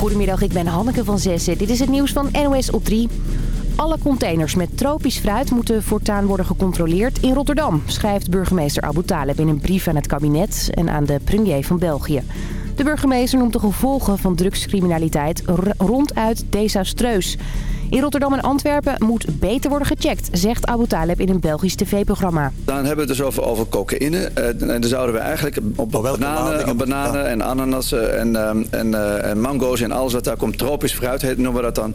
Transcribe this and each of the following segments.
Goedemiddag, ik ben Hanneke van Zessen. Dit is het nieuws van NOS op 3. Alle containers met tropisch fruit moeten voortaan worden gecontroleerd in Rotterdam... schrijft burgemeester Abu Taleb in een brief aan het kabinet en aan de premier van België. De burgemeester noemt de gevolgen van drugscriminaliteit ronduit desastreus... In Rotterdam en Antwerpen moet beter worden gecheckt, zegt Abu Taleb in een Belgisch tv-programma. Dan hebben we het dus over, over cocaïne. Eh, en dan zouden we eigenlijk op, bananen, bananen en ananassen en, ehm, en, eh, en, mango's en alles wat daar komt, tropisch fruit heet, noemen we dat dan.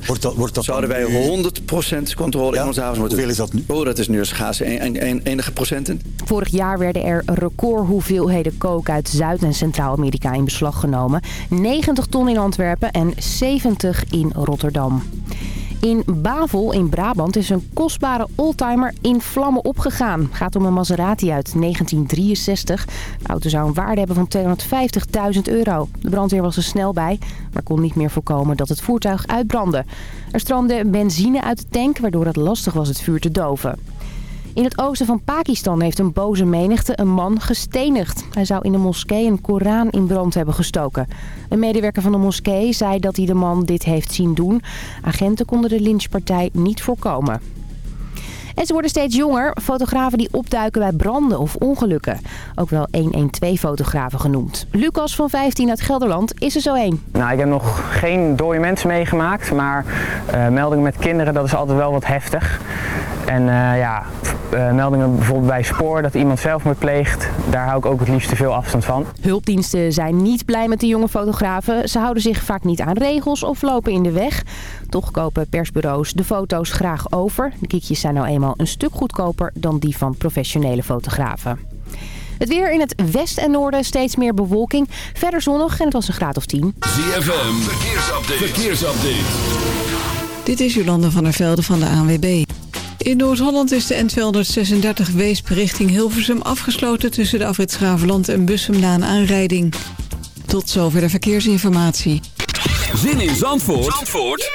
zouden wij 100% controle in onze havens moeten Hoeveel is dat nu? Oh, dat is nu een schaarse en, en, enige procenten. Vorig jaar werden er record hoeveelheden coke uit Zuid- en Centraal-Amerika in beslag genomen. 90 ton in Antwerpen en 70 in Rotterdam. In Bavel in Brabant is een kostbare oldtimer in vlammen opgegaan. Gaat om een Maserati uit 1963. De auto zou een waarde hebben van 250.000 euro. De brandweer was er snel bij, maar kon niet meer voorkomen dat het voertuig uitbrandde. Er stroomde benzine uit de tank, waardoor het lastig was het vuur te doven. In het oosten van Pakistan heeft een boze menigte een man gestenigd. Hij zou in de moskee een Koran in brand hebben gestoken. Een medewerker van de moskee zei dat hij de man dit heeft zien doen. Agenten konden de lynchpartij niet voorkomen. En ze worden steeds jonger, fotografen die opduiken bij branden of ongelukken. Ook wel 112-fotografen genoemd. Lucas van 15 uit Gelderland is er zo één. Nou, ik heb nog geen dode mensen meegemaakt, maar eh, meldingen met kinderen dat is altijd wel wat heftig. En eh, ja, eh, meldingen bijvoorbeeld bij spoor dat iemand zelfmoord pleegt, daar hou ik ook het liefst te veel afstand van. Hulpdiensten zijn niet blij met de jonge fotografen. Ze houden zich vaak niet aan regels of lopen in de weg. Toch kopen persbureaus de foto's graag over. De kiekjes zijn nou eenmaal een stuk goedkoper dan die van professionele fotografen. Het weer in het westen en noorden steeds meer bewolking. Verder zonnig en het was een graad of 10. ZFM, verkeersupdate. verkeersupdate. Dit is Jolanda van der Velde van de ANWB. In Noord-Holland is de N236 Weesp richting Hilversum afgesloten... tussen de afrit en Bussumlaan aanrijding. Tot zover de verkeersinformatie. Zin in Zandvoort, Zandvoort?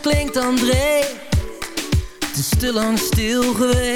klinkt André. Het is te lang stil geweest.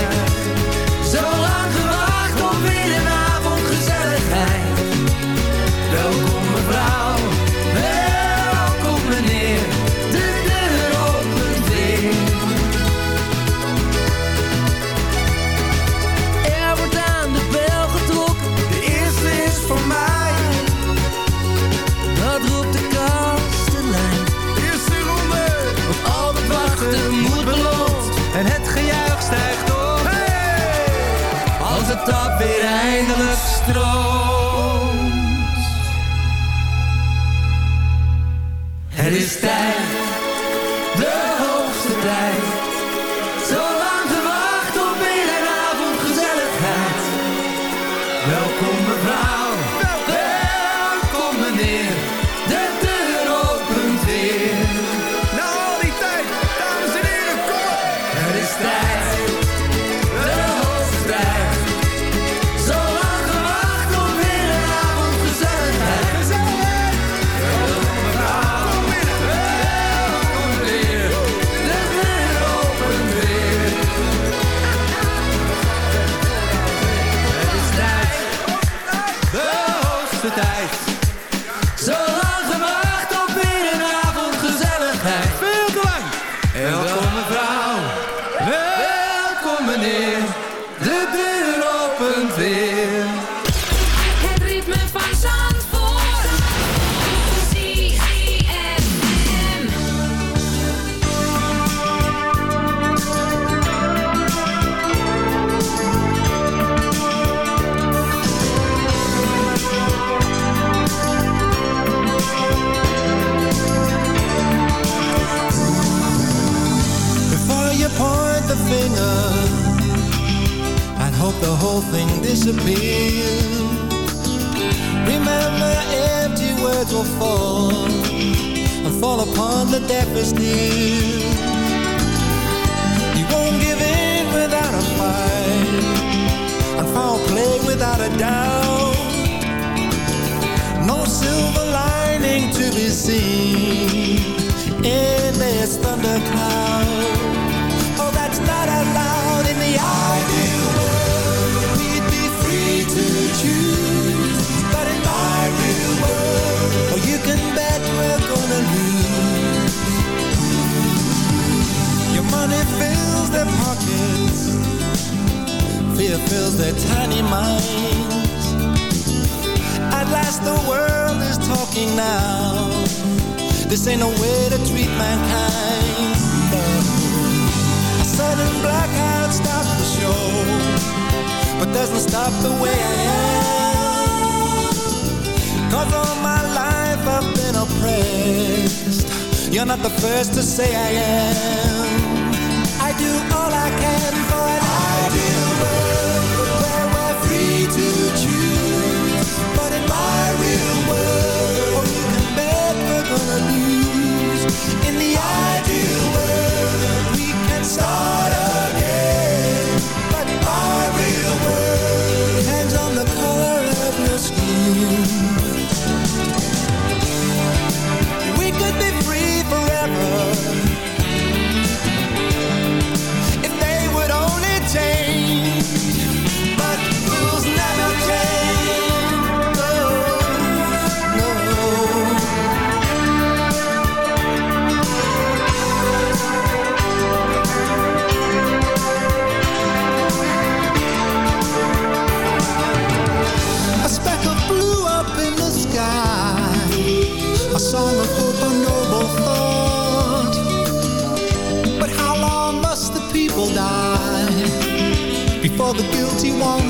You're not the first to say I am I do all I can for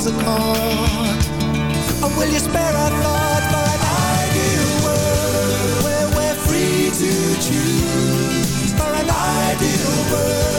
hands are caught And will you spare a thought for an ideal world Where we're free to choose For an ideal world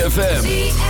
ZFM.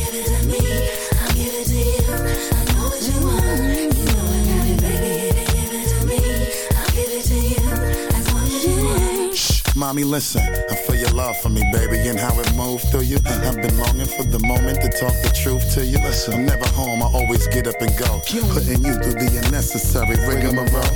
Mommy, listen, I feel your love for me, baby, and how it moved through you. And uh-huh. I've been longing for the moment to talk the truth to you. Listen, I'm never home, I always get up and go. Putting you through the unnecessary rigmarole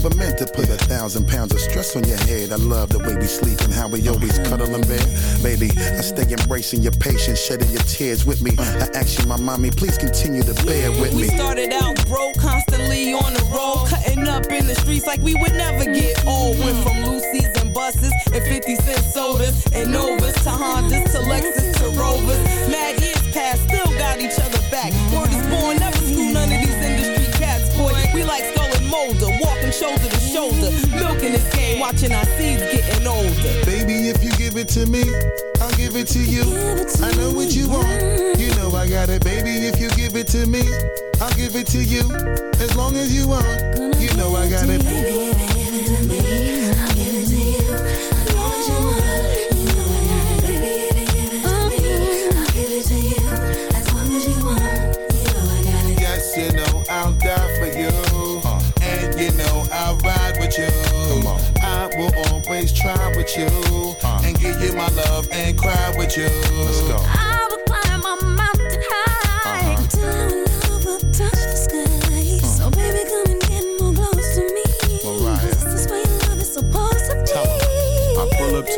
never meant to put a thousand pounds of stress on your head. I love the way we sleep and how we always cuddle in bed. Baby, I stay embracing your patience, shedding your tears with me. I ask you, my mommy, please continue to bear with me. We started out broke, constantly on the road, cutting up in the streets like we would never get old. Went from Lucy's and buses and 50 cent sodas and Novas to Hondas to Lexus to Rovers. Mad years past, still got each other back. Word is born, never school none of these industry cats, boy. We like molder, walking shoulder to shoulder, milking this game, watching our seeds getting older. Baby, if you give it to me, I'll give it to you. It to I know what you want, you know I got it. Baby, if you give it to me, I'll give it to you. As long as you want, you know I got it. Baby, with you, uh. and give you my love and cry with you. Let's go.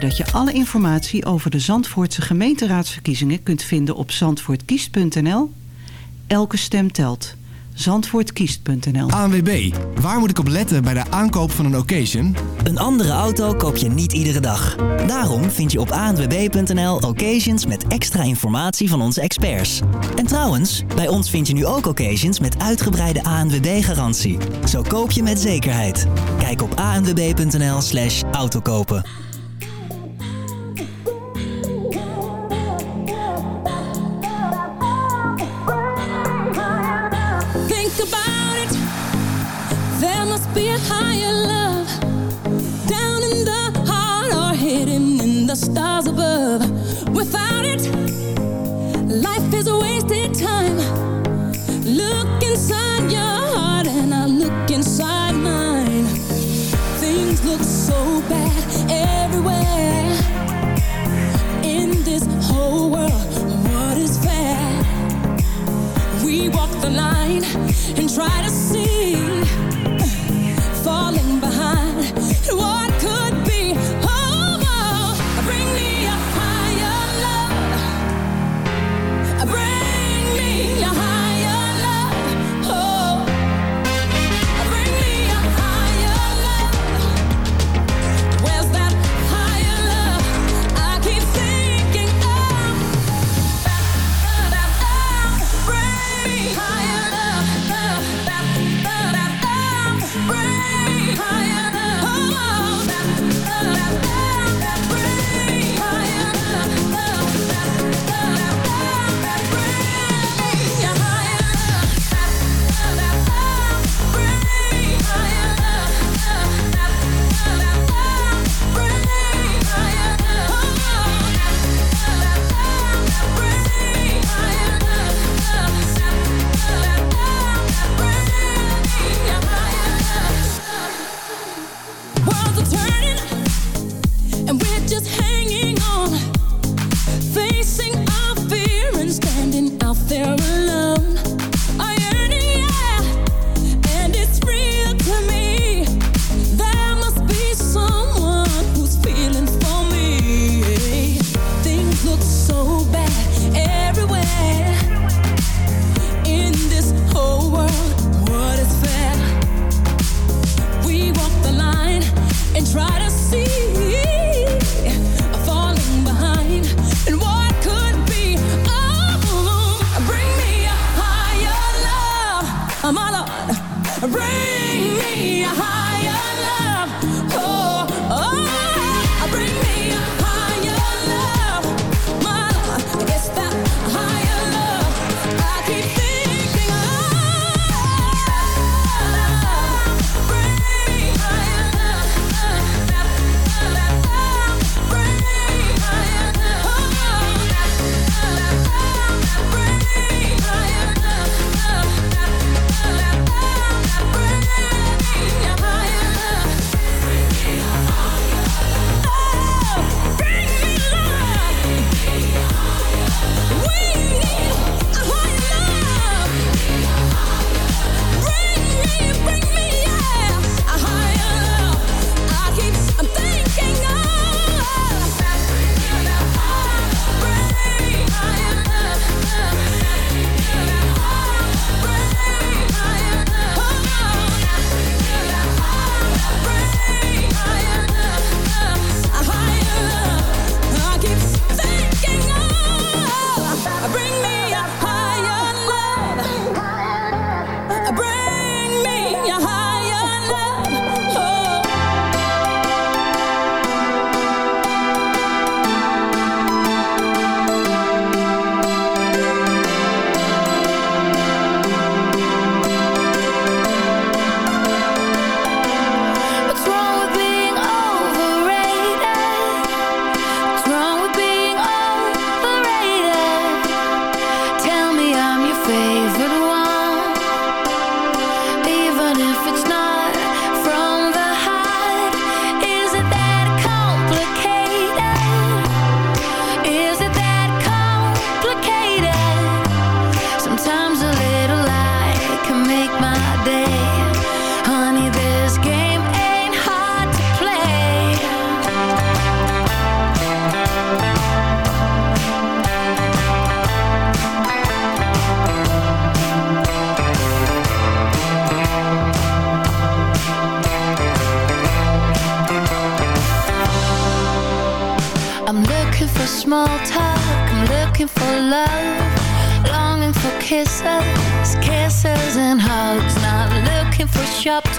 dat je alle informatie over de Zandvoortse gemeenteraadsverkiezingen kunt vinden op zandvoortkiest.nl. Elke stem telt. Zandvoortkiest.nl ANWB, waar moet ik op letten bij de aankoop van een occasion? Een andere auto koop je niet iedere dag. Daarom vind je op ANWB.nl occasions met extra informatie van onze experts. En trouwens, bij ons vind je nu ook occasions met uitgebreide ANWB-garantie. Zo koop je met zekerheid. Kijk op anwb.nl slash autokopen. get high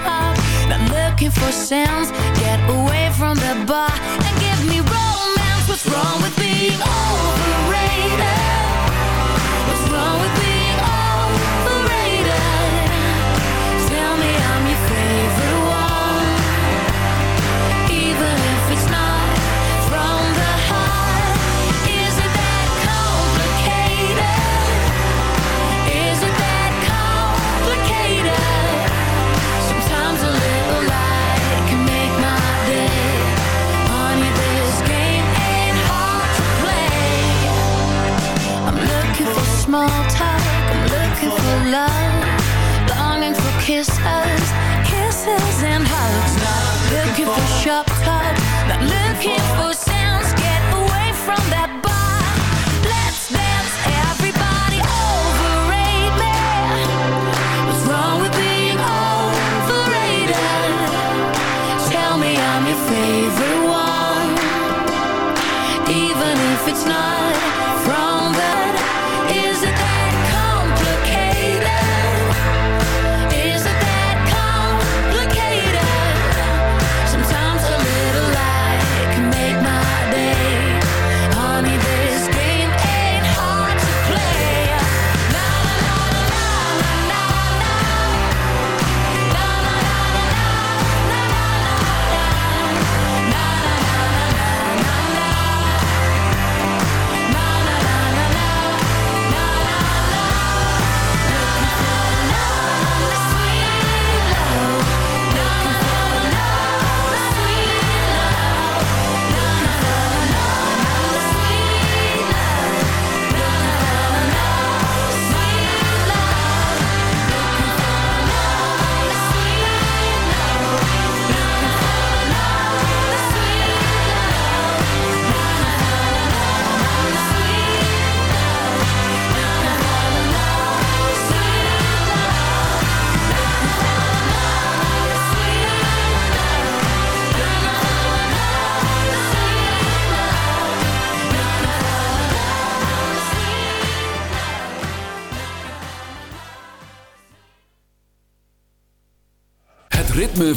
pop Not looking for sounds Get away from the bar And give me romance What's wrong with being overrated? What's wrong with being small talk I'm looking for love Longing for kisses Kisses and hugs Not looking for sharp Not looking for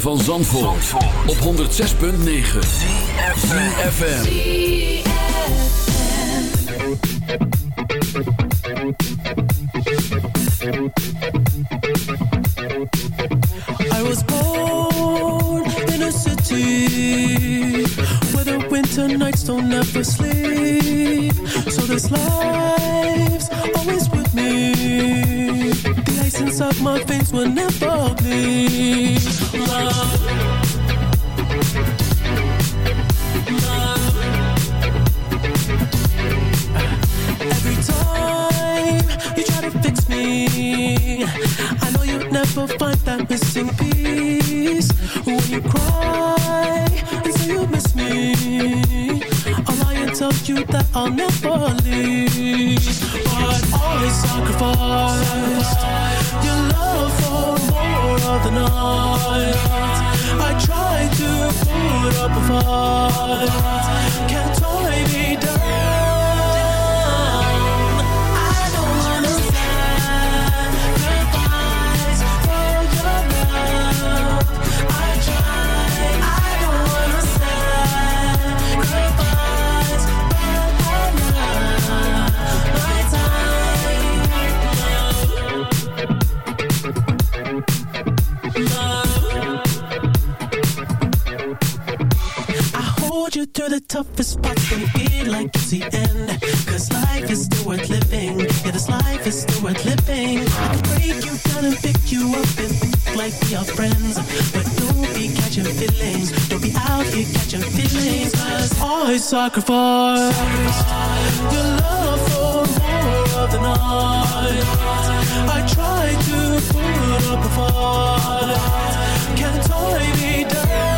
van Zandvoort, Zandvoort. op 106.9 CFFM I was born in a city Where the winter nights don't ever sleep So this life's always with me since my face were never ugly. Love. tell you that I'll never leave But always sacrificed Your love for more of the night I try to put up a fight Can't tie me down the toughest parts and be like it's the end. Cause life is still worth living. Yeah, this life is still worth living. I can break you down and pick you up and think like we are friends. But don't be catching feelings. Don't be out here catching feelings. Cause always sacrifice your love for more of the night. I tried to put up a fight. Can't tie me down.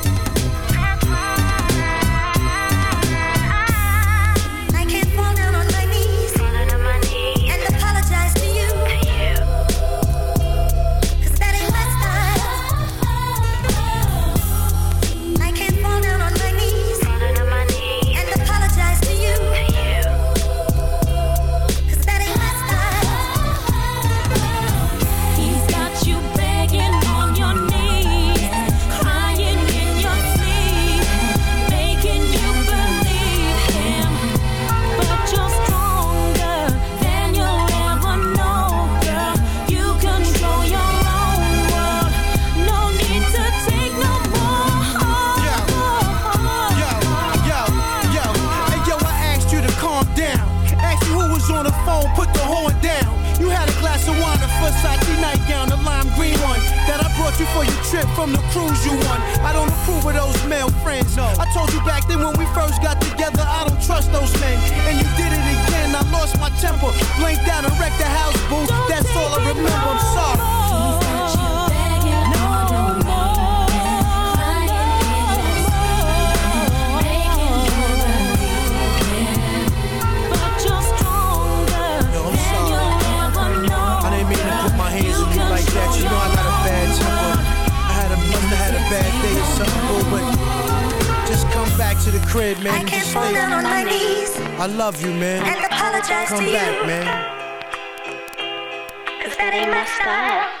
to the crib, man. I can't fall down on my knees. I love you, man. And apologize Come to back, you. man. Cause that ain't my style.